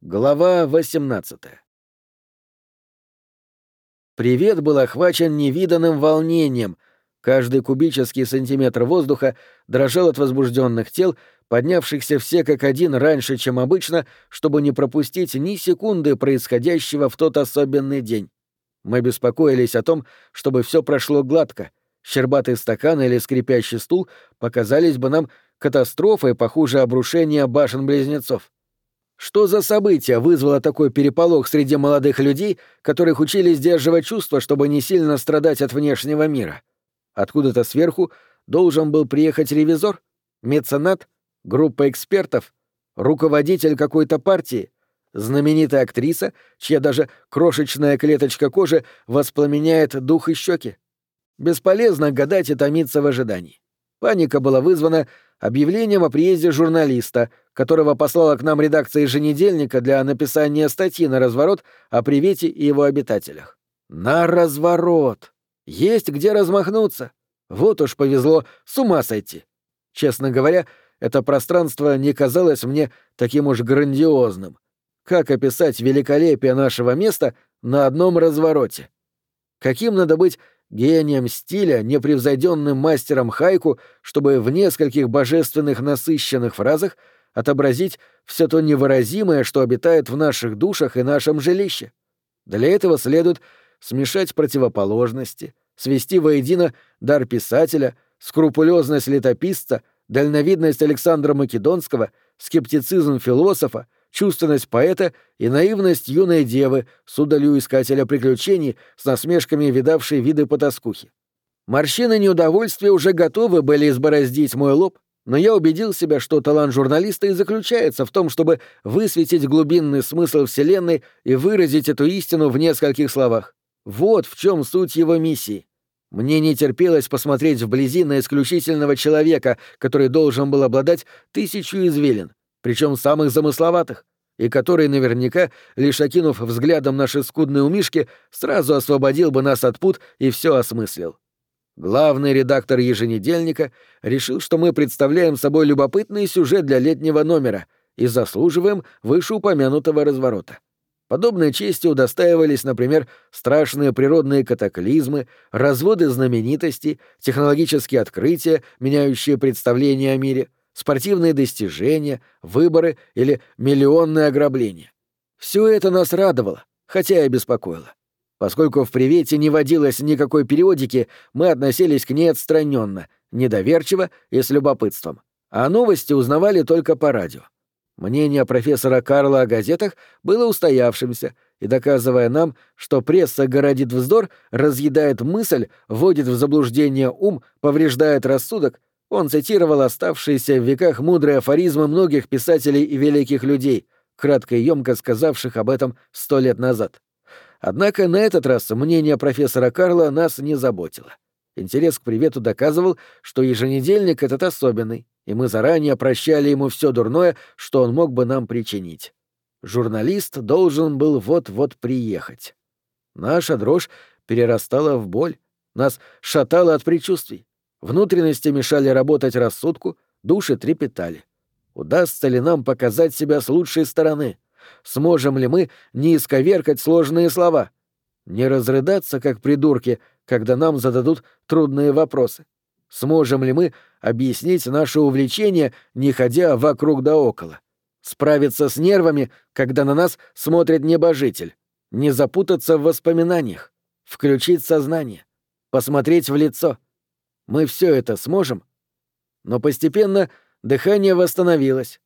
Глава 18 Привет был охвачен невиданным волнением. Каждый кубический сантиметр воздуха дрожал от возбужденных тел, поднявшихся все как один раньше, чем обычно, чтобы не пропустить ни секунды происходящего в тот особенный день. Мы беспокоились о том, чтобы все прошло гладко. Щербатый стакан или скрипящий стул показались бы нам катастрофой похуже обрушения башен-близнецов. Что за событие вызвало такой переполох среди молодых людей, которых учили сдерживать чувства, чтобы не сильно страдать от внешнего мира? Откуда-то сверху должен был приехать ревизор, меценат, группа экспертов, руководитель какой-то партии, знаменитая актриса, чья даже крошечная клеточка кожи воспламеняет дух и щеки. Бесполезно гадать и томиться в ожидании. Паника была вызвана объявлением о приезде журналиста, которого послала к нам редакция еженедельника для написания статьи на разворот о привете и его обитателях. На разворот! Есть где размахнуться. Вот уж повезло с ума сойти. Честно говоря, это пространство не казалось мне таким уж грандиозным. Как описать великолепие нашего места на одном развороте? Каким надо быть гением стиля, непревзойденным мастером хайку, чтобы в нескольких божественных насыщенных фразах отобразить все то невыразимое, что обитает в наших душах и нашем жилище. Для этого следует смешать противоположности, свести воедино дар писателя, скрупулезность летописца, дальновидность Александра Македонского, скептицизм философа, чувственность поэта и наивность юной девы, с удалью искателя приключений, с насмешками видавшей виды потаскухи. Морщины неудовольствия уже готовы были избороздить мой лоб, но я убедил себя, что талант журналиста и заключается в том, чтобы высветить глубинный смысл Вселенной и выразить эту истину в нескольких словах. Вот в чем суть его миссии. Мне не терпелось посмотреть вблизи на исключительного человека, который должен был обладать тысячу извилин, причем самых замысловатых, и который наверняка, лишь окинув взглядом наши скудные умишки, сразу освободил бы нас от пут и все осмыслил. Главный редактор еженедельника решил, что мы представляем собой любопытный сюжет для летнего номера и заслуживаем вышеупомянутого разворота. Подобной чести удостаивались, например, страшные природные катаклизмы, разводы знаменитостей, технологические открытия, меняющие представление о мире — спортивные достижения, выборы или миллионные ограбления. Все это нас радовало, хотя и беспокоило. Поскольку в «Привете» не водилось никакой периодики, мы относились к ней отстраненно, недоверчиво и с любопытством, а новости узнавали только по радио. Мнение профессора Карла о газетах было устоявшимся, и доказывая нам, что пресса городит вздор, разъедает мысль, вводит в заблуждение ум, повреждает рассудок, он цитировал оставшиеся в веках мудрые афоризмы многих писателей и великих людей, кратко и ёмко сказавших об этом сто лет назад. Однако на этот раз мнение профессора Карла нас не заботило. Интерес к привету доказывал, что еженедельник этот особенный, и мы заранее прощали ему все дурное, что он мог бы нам причинить. Журналист должен был вот-вот приехать. Наша дрожь перерастала в боль, нас шатало от предчувствий. Внутренности мешали работать рассудку, души трепетали. Удастся ли нам показать себя с лучшей стороны? Сможем ли мы не исковеркать сложные слова? Не разрыдаться, как придурки, когда нам зададут трудные вопросы? Сможем ли мы объяснить наше увлечение, не ходя вокруг да около? Справиться с нервами, когда на нас смотрит небожитель? Не запутаться в воспоминаниях? Включить сознание? Посмотреть в лицо — мы все это сможем? Но постепенно дыхание восстановилось.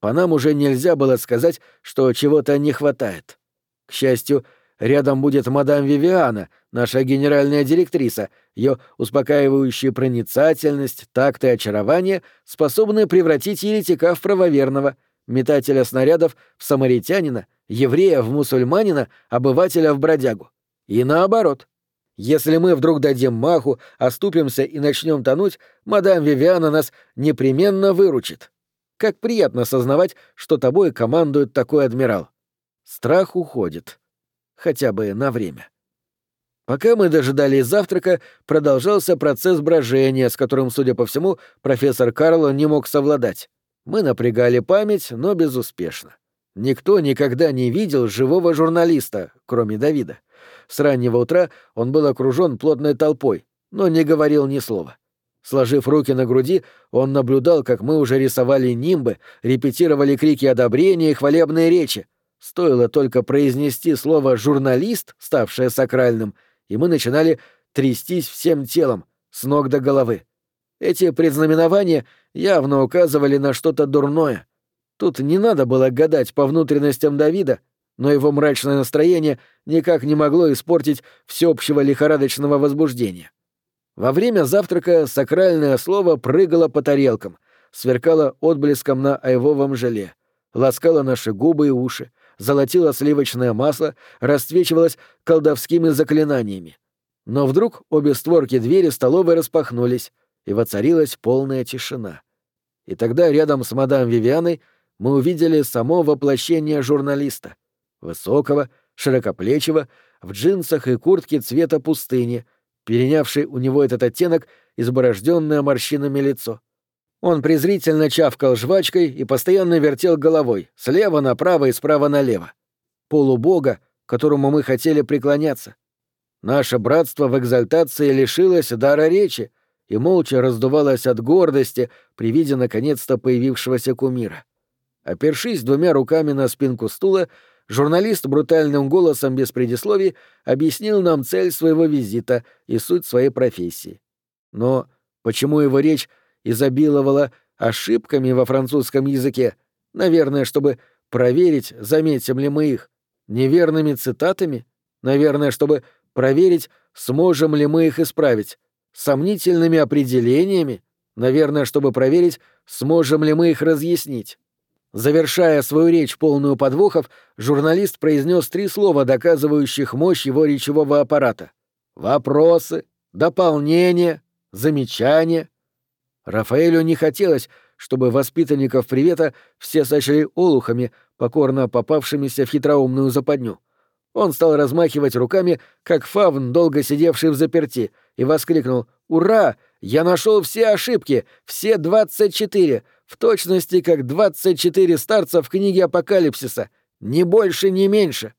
По нам уже нельзя было сказать, что чего-то не хватает. К счастью, рядом будет мадам Вивиана, наша генеральная директриса. Ее успокаивающая проницательность, такт и очарование способны превратить еретика в правоверного, метателя снарядов в самаритянина, еврея в мусульманина, обывателя в бродягу. И наоборот. Если мы вдруг дадим маху, оступимся и начнем тонуть, мадам Вивиана нас непременно выручит. Как приятно сознавать, что тобой командует такой адмирал. Страх уходит. Хотя бы на время. Пока мы дожидались завтрака, продолжался процесс брожения, с которым, судя по всему, профессор Карло не мог совладать. Мы напрягали память, но безуспешно. Никто никогда не видел живого журналиста, кроме Давида. С раннего утра он был окружен плотной толпой, но не говорил ни слова. Сложив руки на груди, он наблюдал, как мы уже рисовали нимбы, репетировали крики одобрения и хвалебные речи. Стоило только произнести слово «журналист», ставшее сакральным, и мы начинали трястись всем телом, с ног до головы. Эти предзнаменования явно указывали на что-то дурное. Тут не надо было гадать по внутренностям Давида, но его мрачное настроение никак не могло испортить всеобщего лихорадочного возбуждения. Во время завтрака сакральное слово прыгало по тарелкам, сверкало отблеском на айвовом желе, ласкало наши губы и уши, золотило сливочное масло, расцвечивалось колдовскими заклинаниями. Но вдруг обе створки двери столовой распахнулись, и воцарилась полная тишина. И тогда рядом с мадам Вивианой мы увидели само воплощение журналиста. Высокого, широкоплечего, в джинсах и куртке цвета пустыни — перенявший у него этот оттенок изборожденное морщинами лицо. Он презрительно чавкал жвачкой и постоянно вертел головой, слева направо и справа налево. Полубога, которому мы хотели преклоняться. Наше братство в экзальтации лишилось дара речи и молча раздувалось от гордости при виде наконец-то появившегося кумира. Опершись двумя руками на спинку стула, Журналист брутальным голосом без предисловий объяснил нам цель своего визита и суть своей профессии. Но почему его речь изобиловала ошибками во французском языке? Наверное, чтобы проверить, заметим ли мы их. Неверными цитатами? Наверное, чтобы проверить, сможем ли мы их исправить. Сомнительными определениями? Наверное, чтобы проверить, сможем ли мы их разъяснить. Завершая свою речь полную подвохов, журналист произнес три слова, доказывающих мощь его речевого аппарата. Вопросы, дополнения, замечания. Рафаэлю не хотелось, чтобы воспитанников привета все сочли олухами, покорно попавшимися в хитроумную западню. Он стал размахивать руками, как фавн, долго сидевший в заперти, и воскликнул «Ура! Я нашел все ошибки! Все двадцать четыре! В точности как 24 старца в книге Апокалипсиса, ни больше, ни меньше.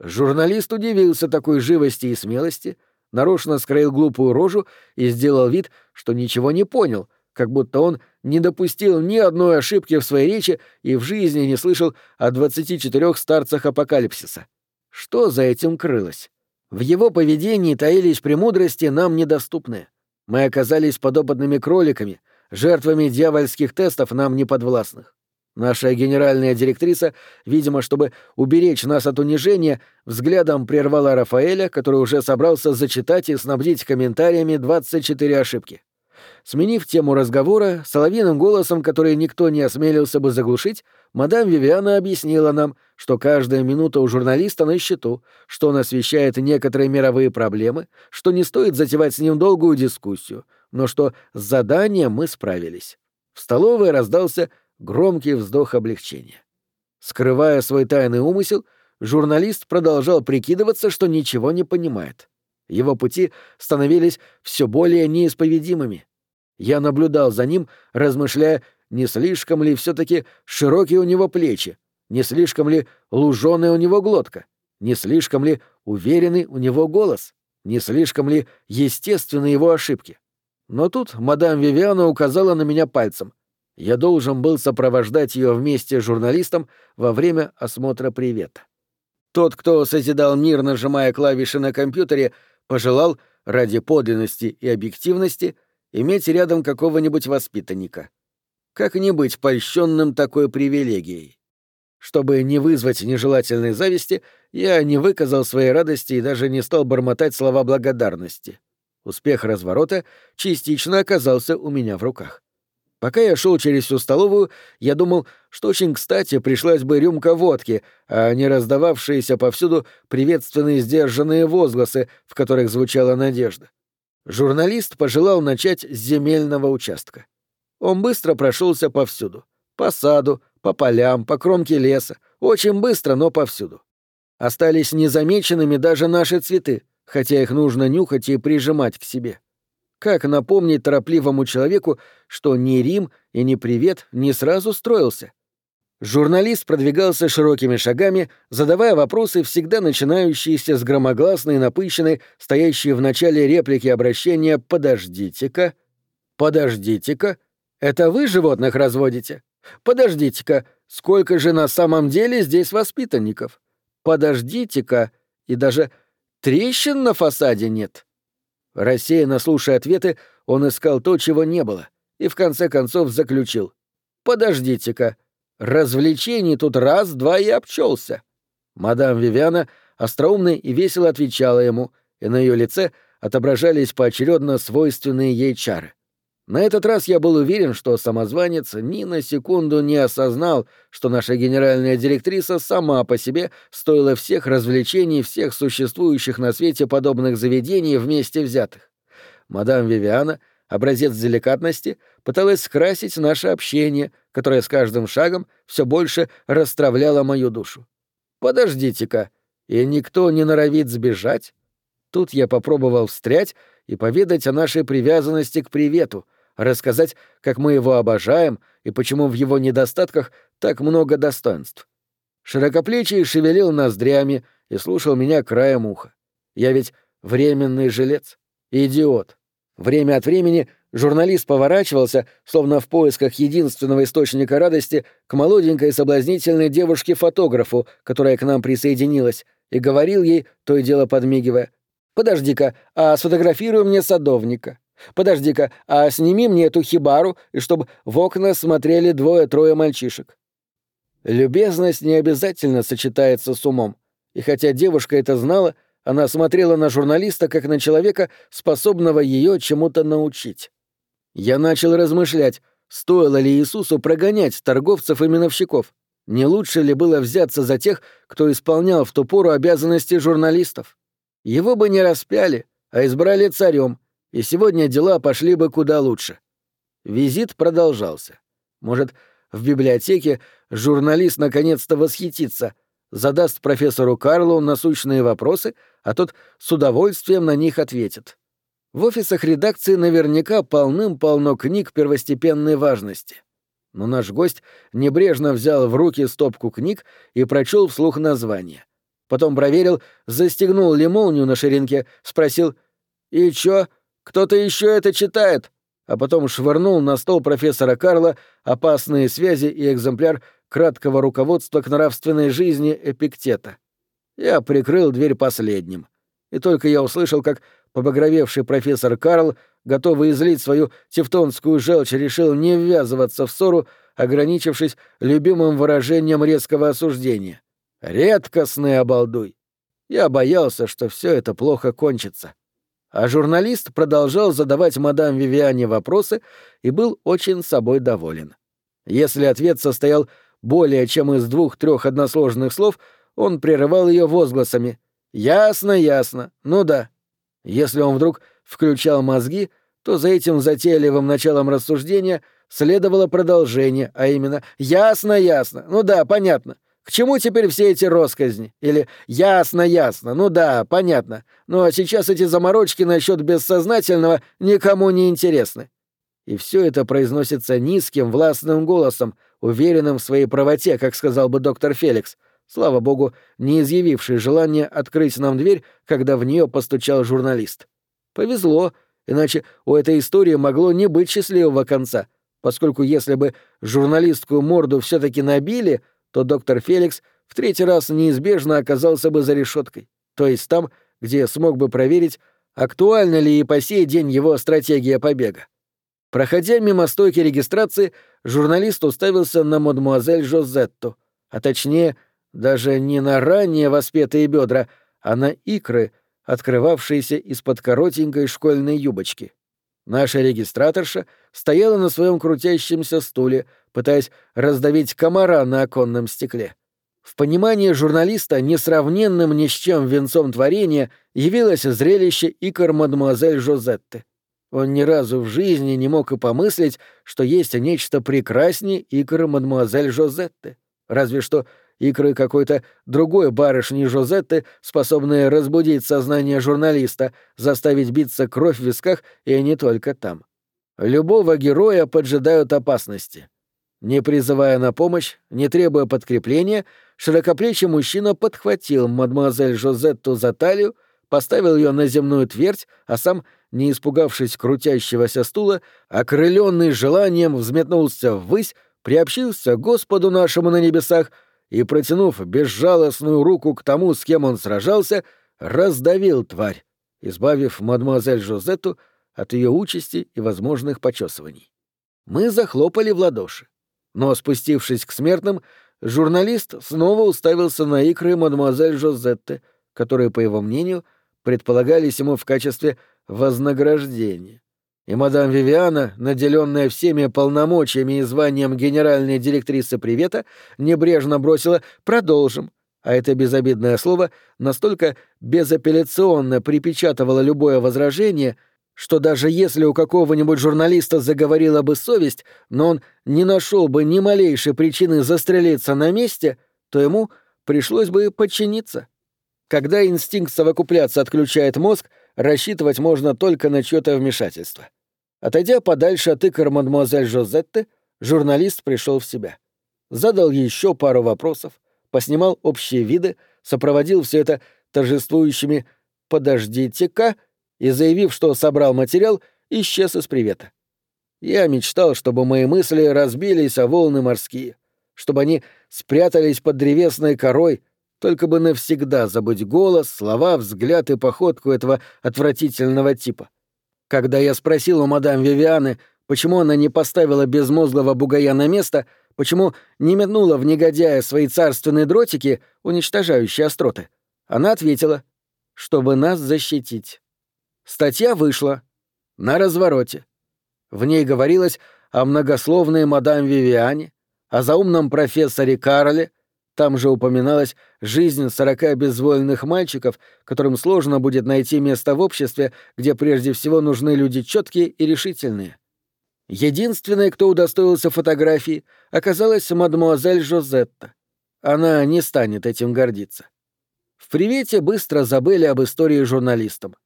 Журналист удивился такой живости и смелости, нарочно скроил глупую рожу и сделал вид, что ничего не понял, как будто он не допустил ни одной ошибки в своей речи и в жизни не слышал о 24 старцах Апокалипсиса. Что за этим крылось? В его поведении таились премудрости нам недоступные. Мы оказались подопытными кроликами, жертвами дьявольских тестов нам не подвластных. Наша генеральная директриса, видимо, чтобы уберечь нас от унижения, взглядом прервала Рафаэля, который уже собрался зачитать и снабдить комментариями 24 ошибки. Сменив тему разговора, соловьиным голосом, который никто не осмелился бы заглушить, мадам Вивиана объяснила нам, что каждая минута у журналиста на счету, что он освещает некоторые мировые проблемы, что не стоит затевать с ним долгую дискуссию, но что с заданием мы справились. В столовой раздался громкий вздох облегчения. Скрывая свой тайный умысел, журналист продолжал прикидываться, что ничего не понимает. Его пути становились все более неисповедимыми. Я наблюдал за ним, размышляя, не слишком ли все-таки широкие у него плечи, не слишком ли луженая у него глотка, не слишком ли уверенный у него голос, не слишком ли естественны его ошибки. Но тут мадам Вивиана указала на меня пальцем. Я должен был сопровождать ее вместе с журналистом во время осмотра привета. Тот, кто созидал мир, нажимая клавиши на компьютере, пожелал, ради подлинности и объективности, иметь рядом какого-нибудь воспитанника. Как не быть польщенным такой привилегией? Чтобы не вызвать нежелательной зависти, я не выказал своей радости и даже не стал бормотать слова благодарности. Успех разворота частично оказался у меня в руках. Пока я шел через всю столовую, я думал, что очень кстати пришлась бы рюмка водки, а не раздававшиеся повсюду приветственные сдержанные возгласы, в которых звучала надежда. Журналист пожелал начать с земельного участка. Он быстро прошелся повсюду. По саду, по полям, по кромке леса. Очень быстро, но повсюду. Остались незамеченными даже наши цветы, хотя их нужно нюхать и прижимать к себе. Как напомнить торопливому человеку, что ни Рим и ни Привет не сразу строился? Журналист продвигался широкими шагами, задавая вопросы, всегда начинающиеся с громогласной напыщенной, стоящей в начале реплики обращения «Подождите-ка». «Подождите-ка. Это вы животных разводите? Подождите-ка. Сколько же на самом деле здесь воспитанников? Подождите-ка. И даже трещин на фасаде нет». Рассеянно слушая ответы, он искал то, чего не было, и в конце концов заключил. «Подождите-ка. Развлечений тут раз-два и обчелся. Мадам Вивиана остроумно и весело отвечала ему, и на ее лице отображались поочередно свойственные ей чары. На этот раз я был уверен, что самозванец ни на секунду не осознал, что наша генеральная директриса сама по себе стоила всех развлечений всех существующих на свете подобных заведений вместе взятых. Мадам Вивиана образец деликатности, пыталась скрасить наше общение, которое с каждым шагом все больше расстравляло мою душу. «Подождите-ка, и никто не норовит сбежать?» Тут я попробовал встрять и поведать о нашей привязанности к привету, рассказать, как мы его обожаем и почему в его недостатках так много достоинств. Широкоплечий шевелил ноздрями и слушал меня краем уха. Я ведь временный жилец, идиот. Время от времени журналист поворачивался, словно в поисках единственного источника радости, к молоденькой соблазнительной девушке-фотографу, которая к нам присоединилась, и говорил ей, то и дело подмигивая, «Подожди-ка, а сфотографируй мне садовника. Подожди-ка, а сними мне эту хибару, и чтобы в окна смотрели двое-трое мальчишек». Любезность не обязательно сочетается с умом, и хотя девушка это знала, — она смотрела на журналиста как на человека, способного ее чему-то научить. Я начал размышлять, стоило ли Иисусу прогонять торговцев и миновщиков. Не лучше ли было взяться за тех, кто исполнял в ту пору обязанности журналистов? Его бы не распяли, а избрали царем, и сегодня дела пошли бы куда лучше. Визит продолжался. Может, в библиотеке журналист наконец-то восхитится, задаст профессору Карлу насущные вопросы, а тот с удовольствием на них ответит. В офисах редакции наверняка полным-полно книг первостепенной важности. Но наш гость небрежно взял в руки стопку книг и прочел вслух название. Потом проверил, застегнул ли молнию на ширинке, спросил «И чё, кто-то еще это читает?» а потом швырнул на стол профессора Карла опасные связи и экземпляр краткого руководства к нравственной жизни Эпиктета. Я прикрыл дверь последним. И только я услышал, как побагровевший профессор Карл, готовый излить свою тевтонскую желчь, решил не ввязываться в ссору, ограничившись любимым выражением резкого осуждения. «Редкостный обалдуй!» Я боялся, что все это плохо кончится. А журналист продолжал задавать мадам Вивиане вопросы и был очень собой доволен. Если ответ состоял более чем из двух-трех односложных слов, он прерывал ее возгласами «Ясно, ясно, ну да». Если он вдруг включал мозги, то за этим затейливым началом рассуждения следовало продолжение, а именно «Ясно, ясно, ну да, понятно». К чему теперь все эти росказни? Или «ясно, ясно, ну да, понятно, но сейчас эти заморочки насчет бессознательного никому не интересны». И все это произносится низким, властным голосом, уверенным в своей правоте, как сказал бы доктор Феликс, слава богу, не изъявивший желания открыть нам дверь, когда в нее постучал журналист. Повезло, иначе у этой истории могло не быть счастливого конца, поскольку если бы журналистскую морду все таки набили, то доктор Феликс в третий раз неизбежно оказался бы за решеткой, то есть там, где смог бы проверить, актуальна ли и по сей день его стратегия побега. Проходя мимо стойки регистрации, журналист уставился на мадемуазель Жозетту, а точнее, даже не на ранее воспетые бедра, а на икры, открывавшиеся из-под коротенькой школьной юбочки. Наша регистраторша стояла на своем крутящемся стуле, пытаясь раздавить комара на оконном стекле. В понимании журналиста несравненным ни с чем венцом творения явилось зрелище икр мадемуазель Жозетты. Он ни разу в жизни не мог и помыслить, что есть нечто прекраснее икры мадемуазель Жозетты. Разве что икры какой-то другой барышни Жозетты, способные разбудить сознание журналиста, заставить биться кровь в висках и не только там. Любого героя поджидают опасности. Не призывая на помощь, не требуя подкрепления, широкоплечий мужчина подхватил мадемуазель Жозетту за талию, поставил ее на земную твердь, а сам, не испугавшись крутящегося стула, окрыленный желанием взметнулся ввысь, приобщился к Господу нашему на небесах и, протянув безжалостную руку к тому, с кем он сражался, раздавил тварь, избавив мадемуазель Жозетту от ее участи и возможных почесываний. Мы захлопали в ладоши. Но, спустившись к смертным, журналист снова уставился на икры мадемуазель Жозетты, которые, по его мнению, предполагались ему в качестве вознаграждения. И мадам Вивиана, наделенная всеми полномочиями и званием генеральной директрисы привета, небрежно бросила «продолжим», а это безобидное слово настолько безапелляционно припечатывало любое возражение — что даже если у какого-нибудь журналиста заговорила бы совесть, но он не нашел бы ни малейшей причины застрелиться на месте, то ему пришлось бы подчиниться. Когда инстинкт совокупляться отключает мозг, рассчитывать можно только на чьё-то вмешательство. Отойдя подальше от икр мадемуазель Жозетты, журналист пришел в себя. Задал еще пару вопросов, поснимал общие виды, сопроводил все это торжествующими «подождите-ка», и, заявив, что собрал материал, исчез из привета. Я мечтал, чтобы мои мысли разбились о волны морские, чтобы они спрятались под древесной корой, только бы навсегда забыть голос, слова, взгляд и походку этого отвратительного типа. Когда я спросил у мадам Вивианы, почему она не поставила безмозглого бугая на место, почему не метнула в негодяя свои царственные дротики, уничтожающие остроты, она ответила, чтобы нас защитить. Статья вышла. На развороте. В ней говорилось о многословной мадам Вивиане, о заумном профессоре Карле, там же упоминалась жизнь сорока безвольных мальчиков, которым сложно будет найти место в обществе, где прежде всего нужны люди четкие и решительные. Единственной, кто удостоился фотографии, оказалась мадемуазель Жозетта. Она не станет этим гордиться. В привете быстро забыли об истории журналистам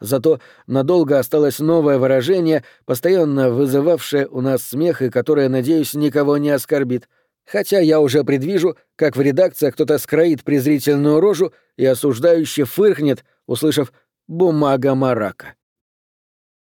зато надолго осталось новое выражение, постоянно вызывавшее у нас смех и которое, надеюсь, никого не оскорбит. Хотя я уже предвижу, как в редакции кто-то скроит презрительную рожу и осуждающе фыркнет, услышав «бумага марака».